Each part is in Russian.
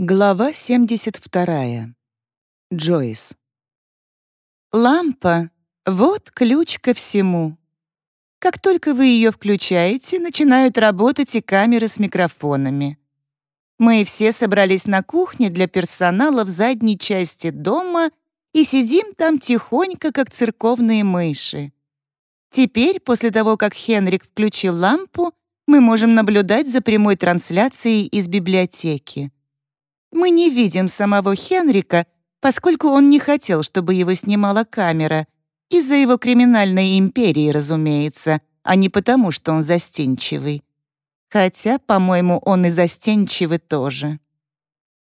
Глава 72. Джойс. Лампа — вот ключ ко всему. Как только вы ее включаете, начинают работать и камеры с микрофонами. Мы все собрались на кухне для персонала в задней части дома и сидим там тихонько, как церковные мыши. Теперь, после того, как Хенрик включил лампу, мы можем наблюдать за прямой трансляцией из библиотеки. Мы не видим самого Хенрика, поскольку он не хотел, чтобы его снимала камера, из-за его криминальной империи, разумеется, а не потому, что он застенчивый. Хотя, по-моему, он и застенчивый тоже.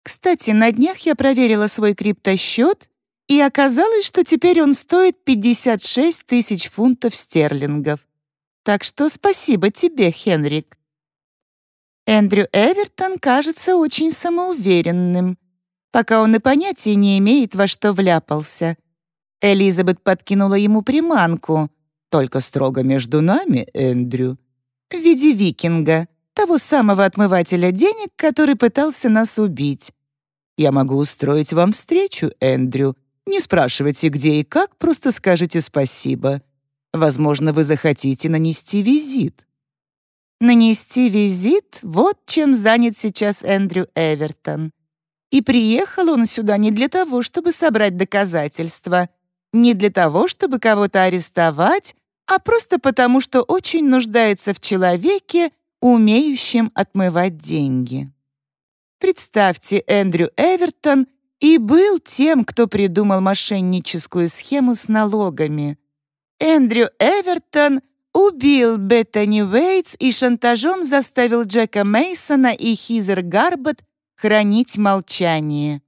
Кстати, на днях я проверила свой криптосчет, и оказалось, что теперь он стоит 56 тысяч фунтов стерлингов. Так что спасибо тебе, Хенрик. Эндрю Эвертон кажется очень самоуверенным, пока он и понятия не имеет, во что вляпался. Элизабет подкинула ему приманку, только строго между нами, Эндрю, в виде викинга, того самого отмывателя денег, который пытался нас убить. Я могу устроить вам встречу, Эндрю. Не спрашивайте, где и как, просто скажите спасибо. Возможно, вы захотите нанести визит. Нанести визит — вот чем занят сейчас Эндрю Эвертон. И приехал он сюда не для того, чтобы собрать доказательства, не для того, чтобы кого-то арестовать, а просто потому, что очень нуждается в человеке, умеющем отмывать деньги. Представьте, Эндрю Эвертон и был тем, кто придумал мошенническую схему с налогами. Эндрю Эвертон — убил Беттани Уэйтс и шантажом заставил Джека Мейсона и Хизер Гарбот хранить молчание.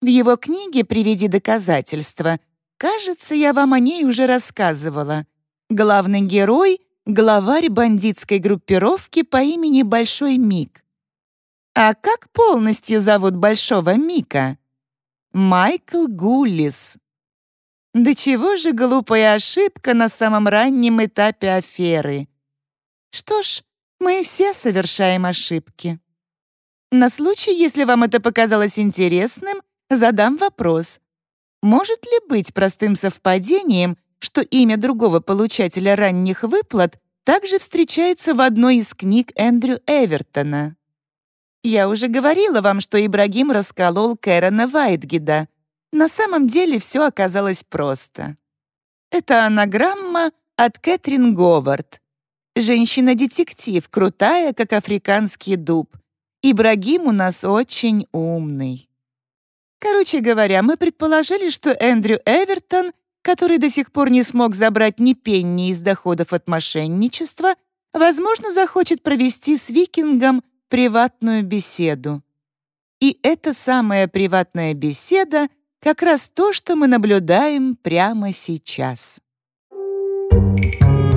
В его книге «Приведи доказательства» кажется, я вам о ней уже рассказывала. Главный герой — главарь бандитской группировки по имени Большой Мик. А как полностью зовут Большого Мика? Майкл Гуллис. Да чего же глупая ошибка на самом раннем этапе аферы? Что ж, мы все совершаем ошибки. На случай, если вам это показалось интересным, задам вопрос. Может ли быть простым совпадением, что имя другого получателя ранних выплат также встречается в одной из книг Эндрю Эвертона? Я уже говорила вам, что Ибрагим расколол Кэрона Вайтгида — на самом деле все оказалось просто. Это анаграмма от Кэтрин Говард. Женщина-детектив, крутая, как африканский дуб. Ибрагим у нас очень умный. Короче говоря, мы предположили, что Эндрю Эвертон, который до сих пор не смог забрать ни пенни из доходов от мошенничества, возможно, захочет провести с викингом приватную беседу. И эта самая приватная беседа — как раз то, что мы наблюдаем прямо сейчас. Thank you.